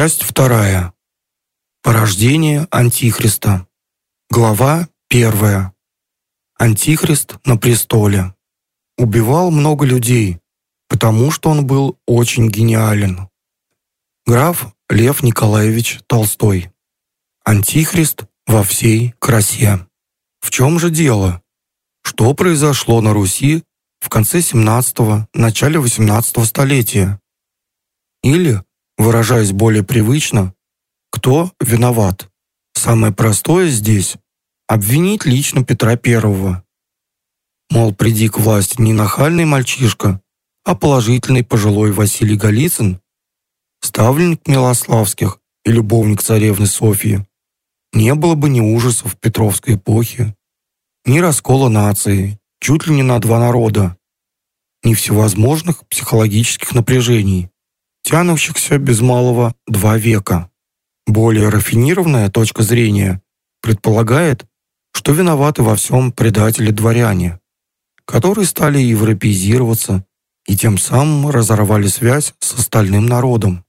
Часть вторая. Порождение Антихриста. Глава первая. Антихрист на престоле. Убивал много людей, потому что он был очень гениален. Граф Лев Николаевич Толстой. Антихрист во всей красе. В чем же дело? Что произошло на Руси в конце 17-го, начале 18 столетия? Или Выражаясь более привычно, кто виноват? Самое простое здесь – обвинить лично Петра Первого. Мол, приди к власти не нахальный мальчишка, а положительный пожилой Василий Голицын, ставленник Милославских и любовник царевны Софьи, не было бы ни ужасов Петровской эпохи, ни раскола нации, чуть ли не на два народа, ни всевозможных психологических напряжений, тянущихся без малого два века. Более рафинированная точка зрения предполагает, что виноваты во всем предатели-дворяне, которые стали европеизироваться и тем самым разорвали связь с остальным народом.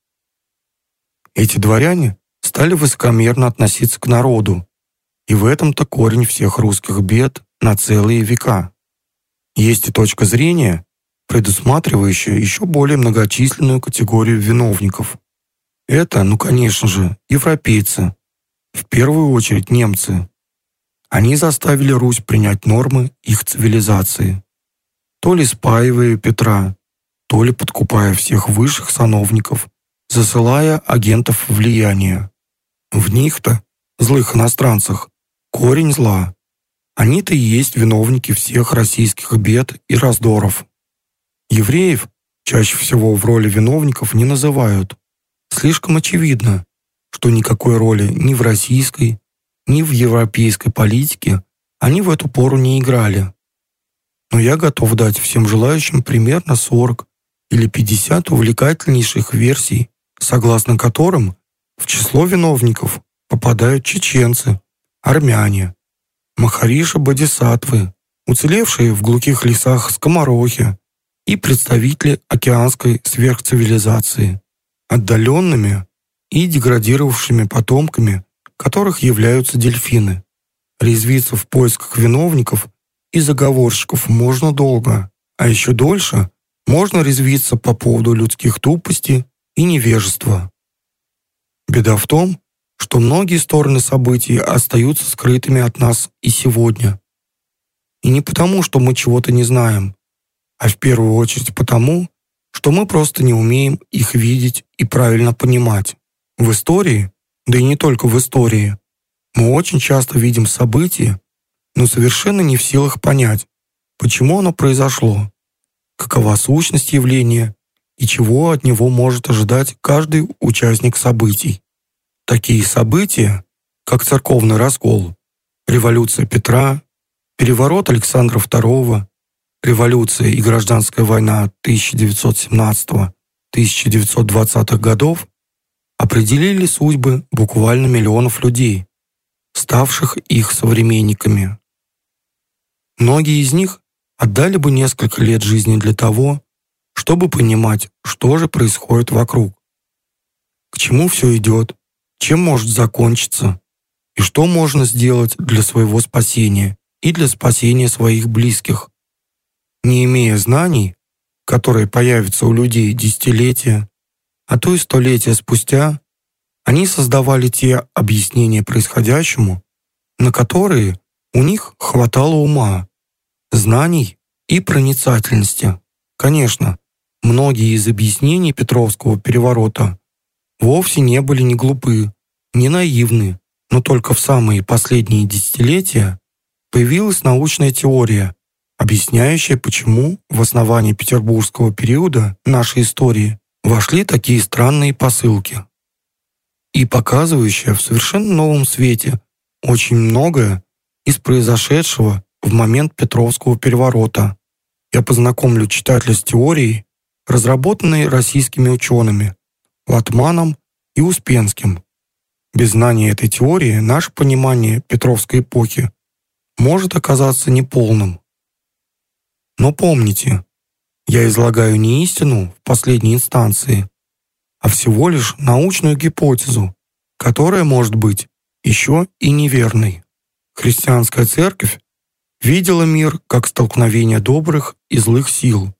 Эти дворяне стали высокомерно относиться к народу, и в этом-то корень всех русских бед на целые века. Есть и точка зрения, предусматривающая еще более многочисленную категорию виновников. Это, ну конечно же, европейцы, в первую очередь немцы. Они заставили Русь принять нормы их цивилизации. То ли спаивая Петра, то ли подкупая всех высших сановников, засылая агентов влияния. В них-то, злых иностранцах, корень зла. Они-то и есть виновники всех российских бед и раздоров. Евреев чаще всего в роли виновников не называют. Слишком очевидно, что никакой роли ни в российской, ни в европейской политике они в эту пору не играли. Но я готов дать всем желающим примерно 40 или 50 увлекательнейших версий, согласно которым в число виновников попадают чеченцы, армяне, махариша бодисатвы, уцелевшие в глухих лесах скоморохи, и представители океанской сверхцивилизации, отдаленными и деградировавшими потомками которых являются дельфины. Резвиться в поисках виновников и заговорщиков можно долго, а еще дольше можно резвиться по поводу людских тупости и невежества. Беда в том, что многие стороны событий остаются скрытыми от нас и сегодня. И не потому, что мы чего-то не знаем, а в первую очередь потому, что мы просто не умеем их видеть и правильно понимать. В истории, да и не только в истории, мы очень часто видим события, но совершенно не в силах понять, почему оно произошло, какова сущность явления и чего от него может ожидать каждый участник событий. Такие события, как церковный раскол, революция Петра, переворот Александра II, революция и гражданская война 1917-1920 годов определили судьбы буквально миллионов людей, ставших их современниками. Многие из них отдали бы несколько лет жизни для того, чтобы понимать, что же происходит вокруг, к чему все идет, чем может закончиться и что можно сделать для своего спасения и для спасения своих близких не имея знаний, которые появятся у людей десятилетия, а то и столетия спустя, они создавали те объяснения происходящему, на которые у них хватало ума, знаний и проницательности. Конечно, многие из объяснений Петровского переворота вовсе не были ни глупы, ни наивны, но только в самые последние десятилетия появилась научная теория, объясняющая, почему в основании петербургского периода нашей истории вошли такие странные посылки. И показывающая в совершенно новом свете очень многое из произошедшего в момент Петровского переворота. Я познакомлю читателя с теорией, разработанной российскими учеными Латманом и Успенским. Без знания этой теории наше понимание Петровской эпохи может оказаться неполным. Но помните, я излагаю не истину в последней инстанции, а всего лишь научную гипотезу, которая может быть еще и неверной. Христианская церковь видела мир как столкновение добрых и злых сил.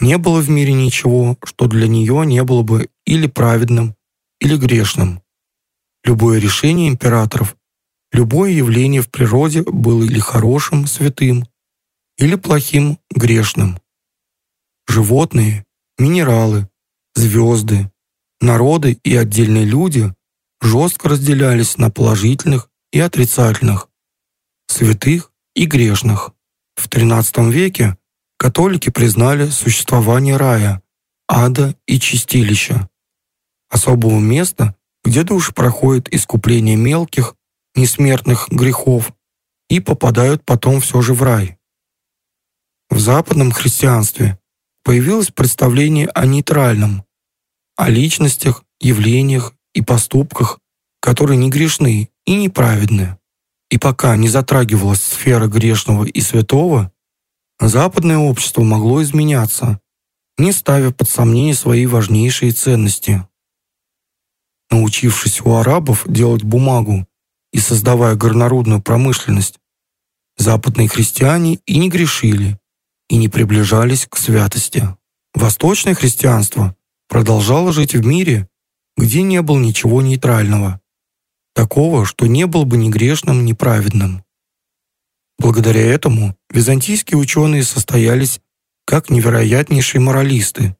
Не было в мире ничего, что для нее не было бы или праведным, или грешным. Любое решение императоров, любое явление в природе было или хорошим, святым, или плохим, грешным. Животные, минералы, звезды, народы и отдельные люди жестко разделялись на положительных и отрицательных, святых и грешных. В XIII веке католики признали существование рая, ада и чистилища, особого места, где души проходят искупление мелких, несмертных грехов и попадают потом все же в рай. В западном христианстве появилось представление о нейтральном, о личностях, явлениях и поступках, которые не грешны и неправедны. И пока не затрагивалась сфера грешного и святого, Западное общество могло изменяться, не ставя под сомнение свои важнейшие ценности. Научившись у арабов делать бумагу и создавая горнорудную промышленность, западные христиане и не грешили, и не приближались к святости. Восточное христианство продолжало жить в мире, где не было ничего нейтрального, такого, что не был бы ни грешным, ни праведным. Благодаря этому византийские ученые состоялись как невероятнейшие моралисты,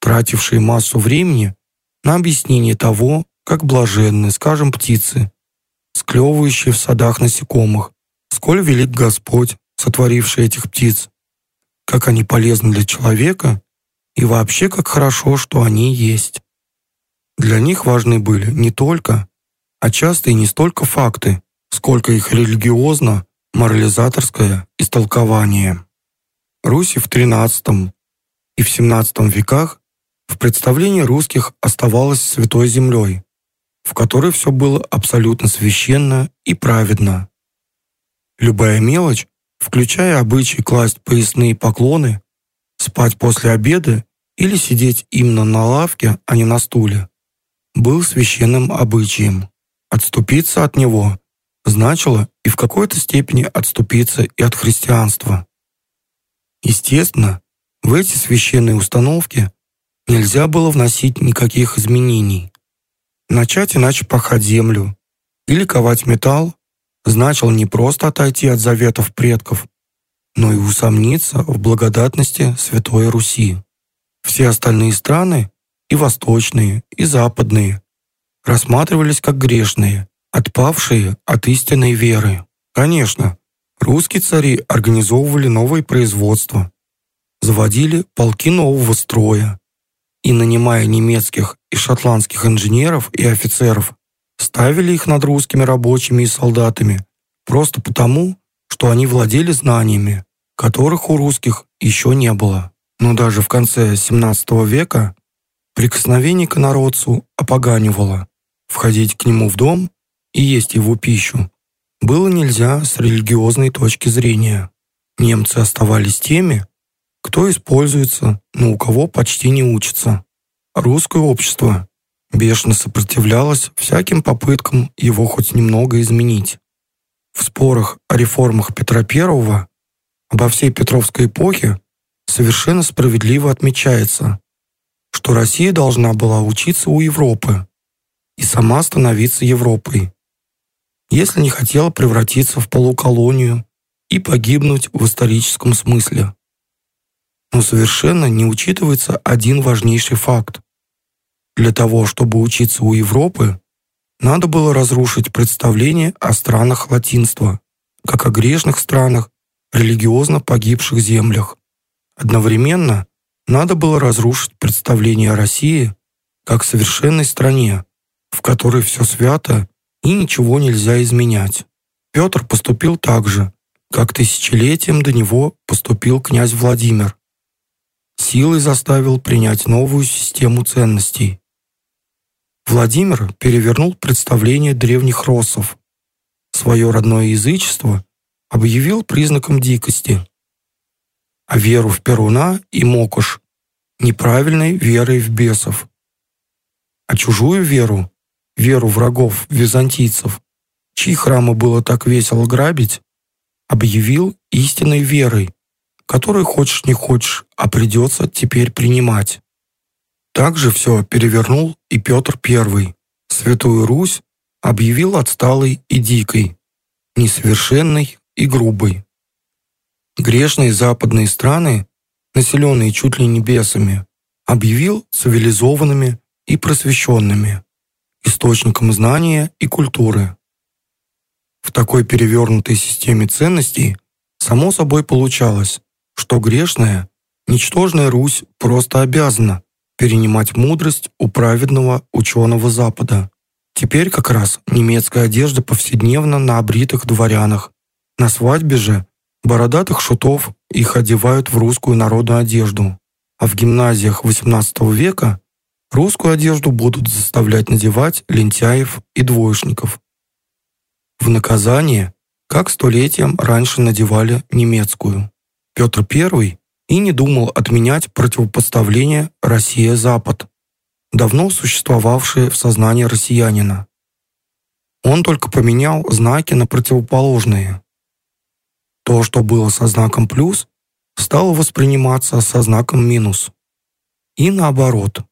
тратившие массу времени на объяснение того, как блаженны, скажем, птицы, склевывающие в садах насекомых, сколь велик Господь, сотворивший этих птиц, как они полезны для человека и вообще как хорошо, что они есть. Для них важны были не только, а часто и не столько факты, сколько их религиозно морализаторское истолкование. Руси в XIII и в XVII веках в представлении русских оставалась святой землей, в которой все было абсолютно священно и праведно. Любая мелочь, включая обычай класть поясные поклоны, спать после обеда или сидеть именно на лавке, а не на стуле, был священным обычаем. Отступиться от него значило и в какой-то степени отступиться и от христианства. Естественно, в эти священные установки нельзя было вносить никаких изменений. Начать иначе пахать землю или ковать металл значило не просто отойти от заветов предков, но и усомниться в благодатности Святой Руси. Все остальные страны, и восточные, и западные, рассматривались как грешные, отпавшие от истинной веры. Конечно, русские цари организовывали новые производства, заводили полки нового строя и, нанимая немецких и шотландских инженеров и офицеров, ставили их над русскими рабочими и солдатами просто потому, что они владели знаниями, которых у русских еще не было. Но даже в конце XVII века прикосновение к народцу опоганивало. Входить к нему в дом и есть его пищу, было нельзя с религиозной точки зрения. Немцы оставались теми, кто используется, но у кого почти не учится. Русское общество бешено сопротивлялось всяким попыткам его хоть немного изменить. В спорах о реформах Петра I обо всей Петровской эпохе совершенно справедливо отмечается, что Россия должна была учиться у Европы и сама становиться Европой если не хотела превратиться в полуколонию и погибнуть в историческом смысле. Но совершенно не учитывается один важнейший факт. Для того, чтобы учиться у Европы, надо было разрушить представление о странах латинства, как о грешных странах, религиозно погибших землях. Одновременно надо было разрушить представление о России как совершенной стране, в которой все свято и ничего нельзя изменять. Петр поступил так же, как тысячелетием до него поступил князь Владимир. Силой заставил принять новую систему ценностей. Владимир перевернул представление древних россов. Свое родное язычество объявил признаком дикости, а веру в Перуна и Мокуш – неправильной верой в бесов. а чужую веру, веру врагов византийцев, чьи храмы было так весело грабить, объявил истинной верой, которую хочешь не хочешь, а придется теперь принимать. Также все перевернул и Петр I. Святую Русь объявил отсталой и дикой, несовершенной и грубой. Грешные западные страны, населенные чуть ли не бесами, объявил цивилизованными и просвещенными, источником знания и культуры. В такой перевернутой системе ценностей само собой получалось, что грешная, ничтожная Русь просто обязана перенимать мудрость у праведного ученого Запада. Теперь как раз немецкая одежда повседневно на обритых дворянах. На свадьбе же бородатых шутов их одевают в русскую народную одежду. А в гимназиях XVIII века русскую одежду будут заставлять надевать лентяев и двоечников. В наказание, как столетием раньше надевали немецкую. Петр I и не думал отменять противопоставление Россия-Запад, давно существовавшее в сознании россиянина. Он только поменял знаки на противоположные. То, что было со знаком «плюс», стало восприниматься со знаком «минус». И наоборот.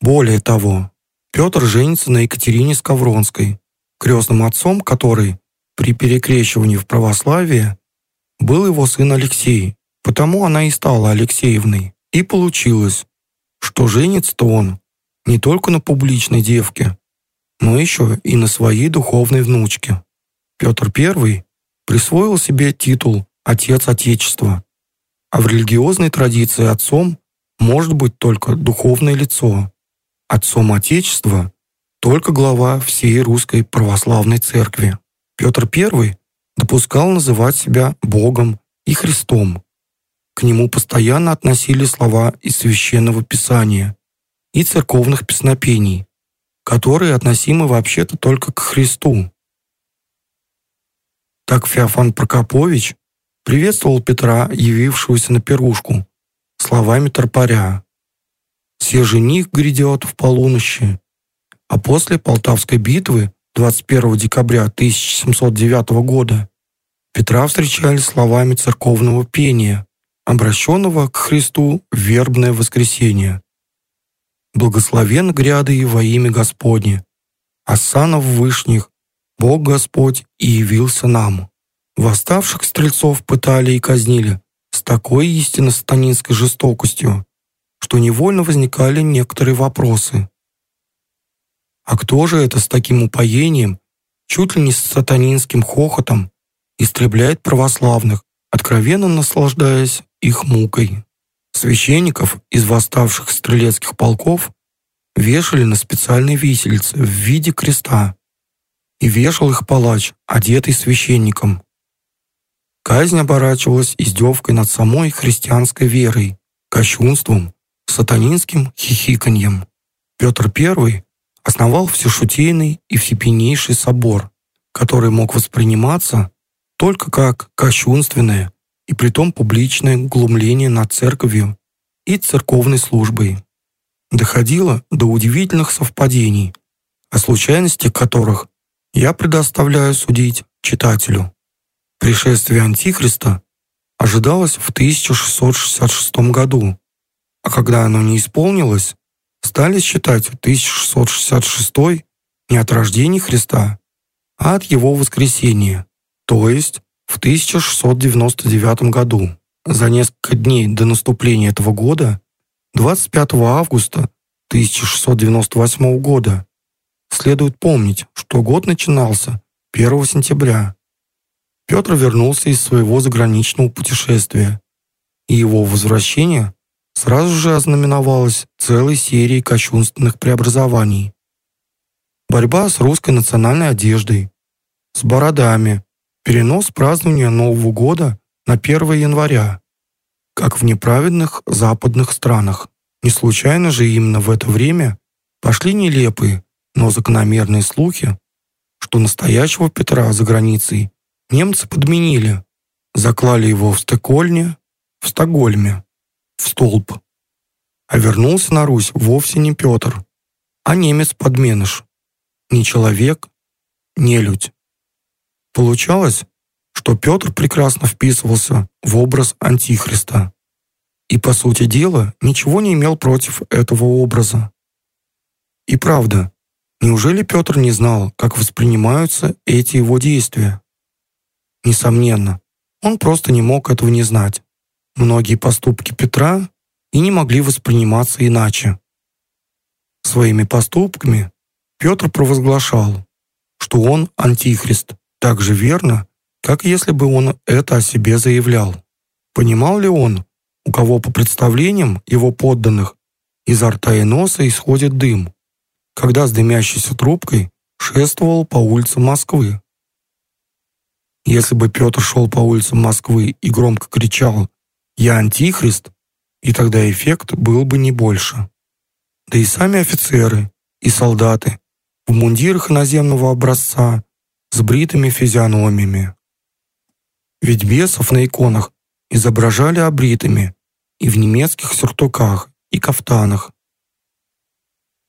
Более того, Петр женится на Екатерине Скавронской, крестным отцом которой при перекрещивании в православие был его сын Алексей, потому она и стала Алексеевной. И получилось, что женится-то он не только на публичной девке, но еще и на своей духовной внучке. Петр I присвоил себе титул «Отец Отечества», а в религиозной традиции отцом может быть только духовное лицо. Отцом Отечества только глава всей русской православной церкви. Петр I допускал называть себя Богом и Христом. К нему постоянно относили слова из Священного Писания и церковных песнопений, которые относимы вообще-то только к Христу. Так Феофан Прокопович приветствовал Петра, явившегося на пирушку, словами тропаря. «Се жених грядет в полуночи, а после Полтавской битвы 21 декабря 1709 года Петра встречали словами церковного пения, обращенного к Христу в вербное воскресенье. «Благословен гряды во имя Господне, Асанов вышних, Бог Господь и явился нам». Восставших стрельцов пытали и казнили с такой истинно сатанинской жестокостью, что невольно возникали некоторые вопросы. А кто же это с таким упоением, чуть ли не с сатанинским хохотом, истребляет православных, откровенно наслаждаясь их мукой? Священников из восставших стрелецких полков вешали на специальной виселице в виде креста, и вешал их палач, одетый священником. Казнь оборачивалась издевкой над самой христианской верой, кощунством, сатанинским хихиканьем. Петр I основал всешутейный и всепеннейший собор, который мог восприниматься только как кощунственное и притом публичное глумление над церковью и церковной службой. Доходило до удивительных совпадений, о случайности которых я предоставляю судить читателю. Пришествие Антихриста ожидалось в 1666 году, а когда оно не исполнилось, стали считать 1666 не от рождения Христа, а от его воскресения, то есть в 1699 году. За несколько дней до наступления этого года, 25 августа 1698 года, следует помнить, что год начинался 1 сентября. Петр вернулся из своего заграничного путешествия, и его возвращение сразу же ознаменовалась целой серией кощунственных преобразований. Борьба с русской национальной одеждой, с бородами, перенос празднования Нового года на 1 января, как в неправедных западных странах. Не случайно же именно в это время пошли нелепые, но закономерные слухи, что настоящего Петра за границей немцы подменили, заклали его в Стокольне, в Стокгольме в столб. А вернулся на Русь вовсе не Петр, а немец-подменыш. Не человек, не людь. Получалось, что Петр прекрасно вписывался в образ Антихриста и, по сути дела, ничего не имел против этого образа. И правда, неужели Петр не знал, как воспринимаются эти его действия? Несомненно, он просто не мог этого не знать. Многие поступки Петра и не могли восприниматься иначе. Своими поступками Петр провозглашал, что он антихрист, так же верно, как если бы он это о себе заявлял. Понимал ли он, у кого по представлениям его подданных изо рта и носа исходит дым, когда с дымящейся трубкой шествовал по улицам Москвы? Если бы Петр шел по улицам Москвы и громко кричал «Я антихрист», и тогда эффект был бы не больше. Да и сами офицеры и солдаты в мундирах иноземного образца с бритыми физиономиями. Ведь бесов на иконах изображали обритыми и в немецких сюртуках и кафтанах.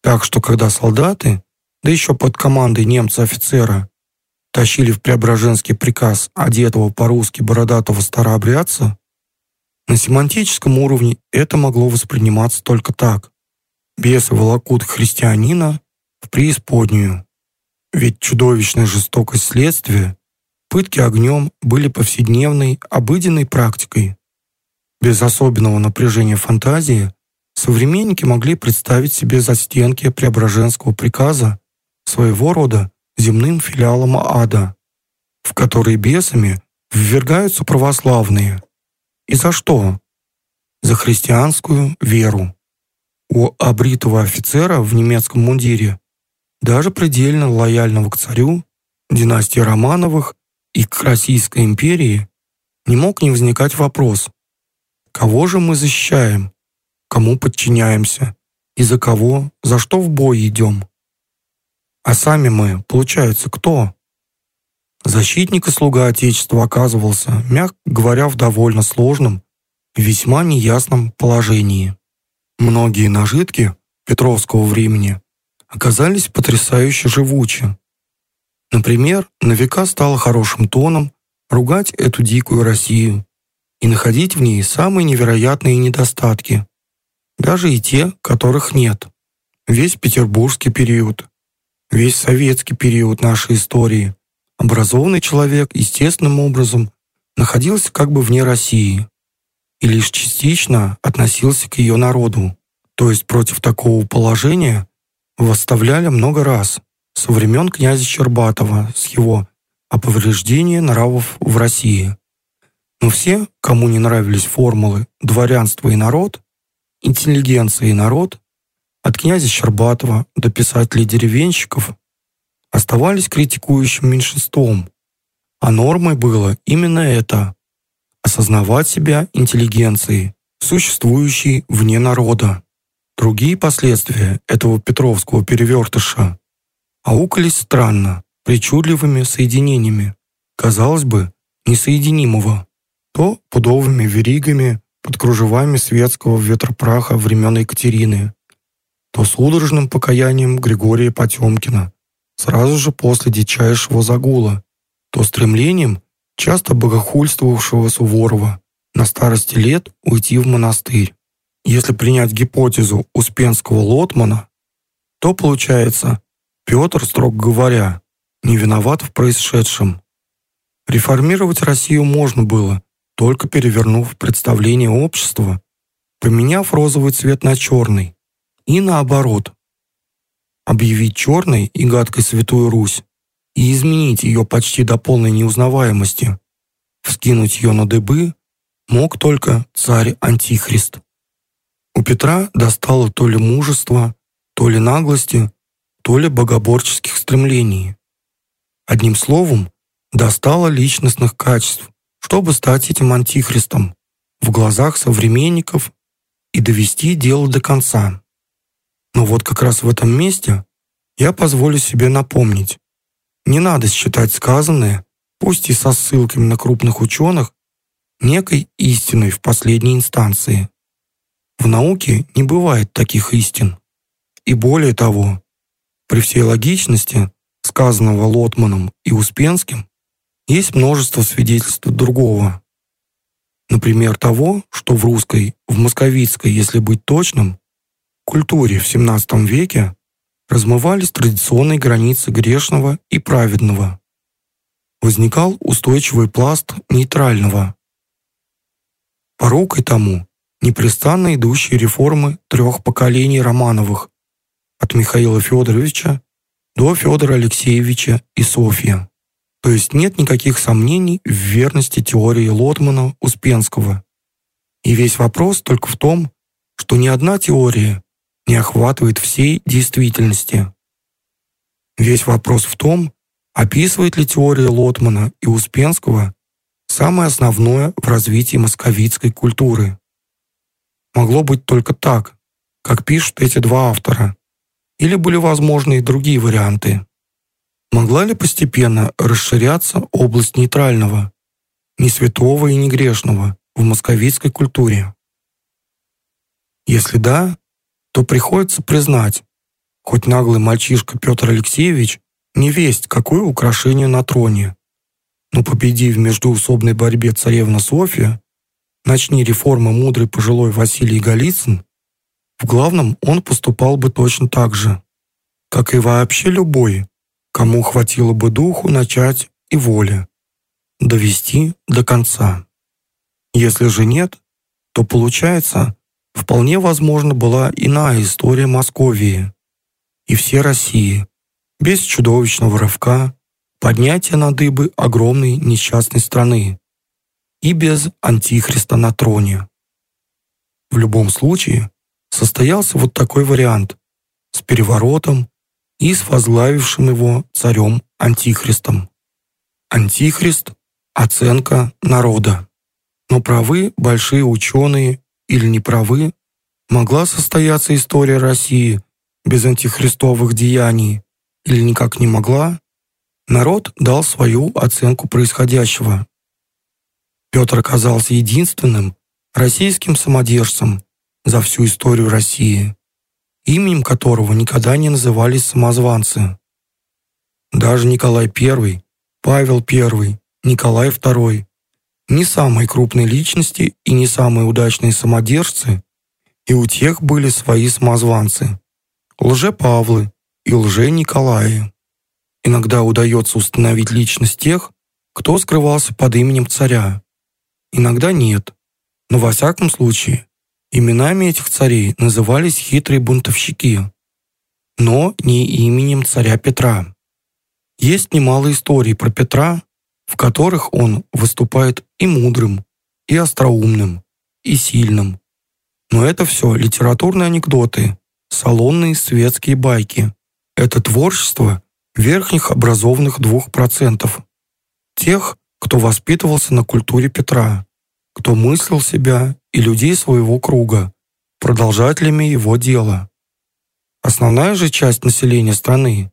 Так что когда солдаты, да еще под командой немца-офицера, тащили в Преображенский приказ одетого по-русски бородатого старообрядца, на семантическом уровне это могло восприниматься только так. Бесы волокут христианина в преисподнюю. Ведь чудовищная жестокость следствия, пытки огнем были повседневной, обыденной практикой. Без особенного напряжения фантазии современники могли представить себе застенки Преображенского приказа своего рода земным филиалом ада, в который бесами ввергаются православные. И за что? За христианскую веру. У обритого офицера в немецком мундире, даже предельно лояльного к царю, династии Романовых и к Российской империи, не мог не возникать вопрос, кого же мы защищаем, кому подчиняемся и за кого, за что в бой идем. А сами мы, получается, кто? Защитник и слуга Отечества оказывался, мягко говоря, в довольно сложном и весьма неясном положении. Многие нажитки Петровского времени оказались потрясающе живучи. Например, на века стало хорошим тоном ругать эту дикую Россию и находить в ней самые невероятные недостатки, даже и те, которых нет. Весь петербургский период, весь советский период нашей истории, образованный человек естественным образом находился как бы вне России и лишь частично относился к ее народу. То есть против такого положения восставляли много раз, со времен князя Щербатова с его «Оповреждение нравов в России». Но все, кому не нравились формулы «дворянство и народ», «интеллигенция и народ», от князя Щербатова до писателей-деревенщиков оставались критикующим меньшинством. А нормой было именно это – осознавать себя интеллигенцией, существующей вне народа. Другие последствия этого Петровского перевертыша аукались странно, причудливыми соединениями, казалось бы, несоединимого, то пудовыми веригами под кружевами светского ветропраха времен Екатерины, то судорожным покаянием Григория Потемкина сразу же после дичайшего загула, то стремлением, часто богохульствовавшего Суворова, на старости лет уйти в монастырь. Если принять гипотезу Успенского Лотмана, то получается, Петр, строго говоря, не виноват в происшедшем. Реформировать Россию можно было, только перевернув представление общества, поменяв розовый цвет на черный, и наоборот. Объявить черной и гадкой Святую Русь и изменить ее почти до полной неузнаваемости, вскинуть ее на дыбы, мог только царь-антихрист. У Петра достало то ли мужества, то ли наглости, то ли богоборческих стремлений. Одним словом, достало личностных качеств, чтобы стать этим антихристом в глазах современников и довести дело до конца. Но вот как раз в этом месте я позволю себе напомнить. Не надо считать сказанное, пусть и со ссылками на крупных ученых, некой истиной в последней инстанции. В науке не бывает таких истин. И более того, При всей логичности сказанного Лотманом и Успенским есть множество свидетельств другого. Например, того, что в русской, в московицкой, если быть точным, культуре в XVII веке размывались традиционные границы грешного и праведного. Возникал устойчивый пласт нейтрального. Порукой тому непрестанно идущие реформы трех поколений Романовых от Михаила Федоровича до Федора Алексеевича и Софья. То есть нет никаких сомнений в верности теории Лотмана-Успенского. И весь вопрос только в том, что ни одна теория не охватывает всей действительности. Весь вопрос в том, описывает ли теория Лотмана и Успенского самое основное в развитии московитской культуры. Могло быть только так, как пишут эти два автора, или были возможны и другие варианты. Могла ли постепенно расширяться область нейтрального, не святого и не грешного в московитской культуре? Если да, то приходится признать, хоть наглый мальчишка Петр Алексеевич не весть, какое украшение на троне, но победив в междуусобной борьбе царевна Софья, начни реформы мудрый пожилой Василий Голицын, в главном он поступал бы точно так же, как и вообще любой, кому хватило бы духу начать и воли, довести до конца. Если же нет, то получается, Вполне возможно была иная история Московии и всей России, без чудовищного рывка, поднятия на дыбы огромной несчастной страны и без антихриста на троне. В любом случае, состоялся вот такой вариант с переворотом и с возглавившим его царем Антихристом. Антихрист – оценка народа. Но правы большие ученые или неправы, могла состояться история России без антихристовых деяний или никак не могла, народ дал свою оценку происходящего. Петр оказался единственным российским самодержцем за всю историю России, именем которого никогда не назывались самозванцы. Даже Николай I, Павел I, Николай II не самые крупные личности и не самые удачные самодержцы, и у тех были свои самозванцы, лже-Павлы и лже-Николаи. Иногда удается установить личность тех, кто скрывался под именем царя. Иногда нет, но во всяком случае именами этих царей назывались хитрые бунтовщики, но не именем царя Петра. Есть немало историй про Петра, в которых он выступает и мудрым, и остроумным, и сильным. Но это все литературные анекдоты, салонные светские байки. Это творчество верхних образованных двух процентов. Тех, кто воспитывался на культуре Петра, кто мыслил себя и людей своего круга, продолжателями его дела. Основная же часть населения страны,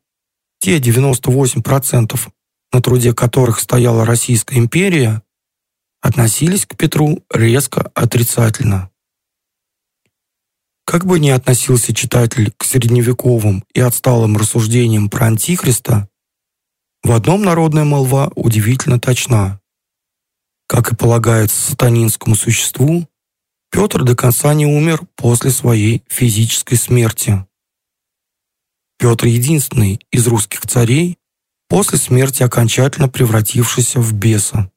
те 98%, на труде которых стояла Российская империя, относились к Петру резко отрицательно. Как бы ни относился читатель к средневековым и отсталым рассуждениям про Антихриста, в одном народная молва удивительно точна. Как и полагается сатанинскому существу, Петр до конца не умер после своей физической смерти. Петр единственный из русских царей, после смерти окончательно превратившийся в беса.